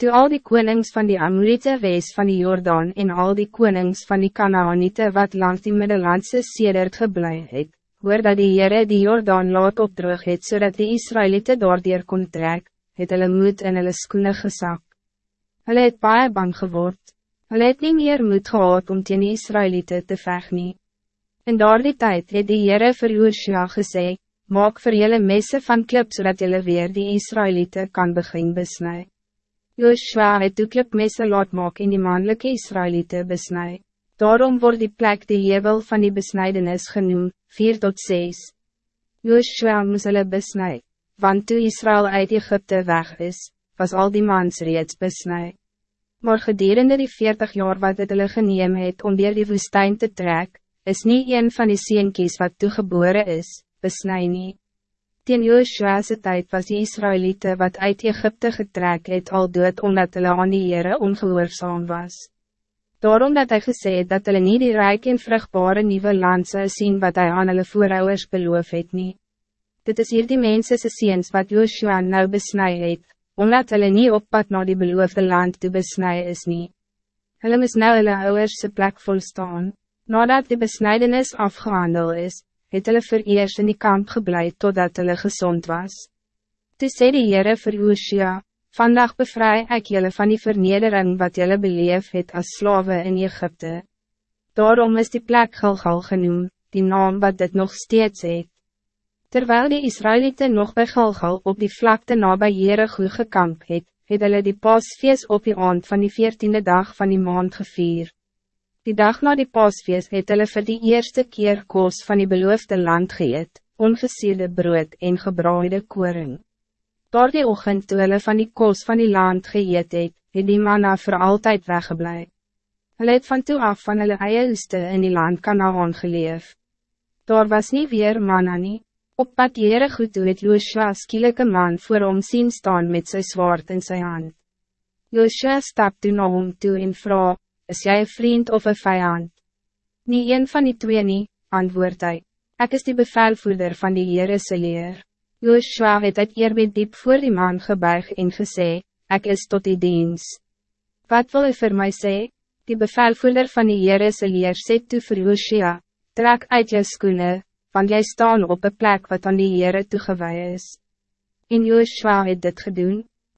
Toe al die konings van die Amorite wees van die Jordaan en al die konings van die Kanaanite wat langs die Middellandse sedert geblei het, hoor dat die Heere die Jordaan laat opdroog het, zodat die Israëlieten daardoor kon trek, het hulle moed in hulle skoene gesak. Hulle het baie bang geword, hulle het nie meer moed gehad om teen die Israëlieten te veg nie. In daardie tijd het die Heere vir Joshua gesê, maak vir julle messe van klip, zodat julle weer die Israëlieten kan begin besnij. Joshua het toe klipmesse laat maak en die mannelijke Israëlieten besnij. Daarom wordt die plek de hebel van die besnijdenis genoemd, 4 tot 6. Joshua moes hulle besnij, want toe Israël uit Egypte weg is, was al die mans reeds besnij. Maar gedurende die 40 jaar wat het hulle geneem het om weer die woestijn te trek, is niet een van die sienkies wat toegeboren is, besnij nie. Tien Joshua's tijd was die Israëlieten wat uit Egypte getrek het al dood omdat hulle aan die Heere ongehoorzaam was. Daarom dat hij gesê het dat hulle nie die rijk en vruchtbare nieuwe land zou zien wat hij aan hulle voorouders beloof het nie. Dit is hier die mense se seens wat Joshua nou besnij het, omdat hulle nie op pad na die beloofde land te besnij is nie. Hulle mis nou hulle ouwers se plek volstaan. Nadat die besnijdenis afgehandel is, het hulle vereers in die kamp gebleid totdat hulle gezond was. Toe sê die Heere vir Joshua, Vandaag bevrij ik jullie van die vernedering wat jullie beleef het als slaven in Egypte. Daarom is die plek Gilgal genoemd, die naam wat dit nog steeds het. Terwijl die Israëlieten nog bij Gilgal op die vlakte na bij Jericho gekamp het, het hulle die paasfeest op die aand van die veertiende dag van die maand gevier. Die dag na die paasfeest het hulle vir die eerste keer koos van die beloofde land geëet, ongesierde brood en gebraaide koring. Door die ochtend toe hulle van die koos van die land geëet het, het die manna voor altijd weggeblij. Hulle het van toe af van hulle eie oeste in die land Kanaan geleef. Daar was niet weer manna nie. Op pad Jere goed toe het Joshua skielike man voor hom sien staan met zijn zwaard in zijn hand. Joshua stap toe na hom toe en vraag, is jij een vriend of een vijand? Niet een van die twee nie, antwoord hy, ek is die bevelvoerder van die Heere se leer. Joshua het uit eerbied diep voor die man gebuig en gesê, ek is tot die diens. Wat wil u voor mij sê? Die bevelvoerder van die Heere se leer sê toe vir Joshua, trek uit jou skoene, want jy staan op een plek wat aan die Heere toegewaai is. En Joshua het dit gedoen.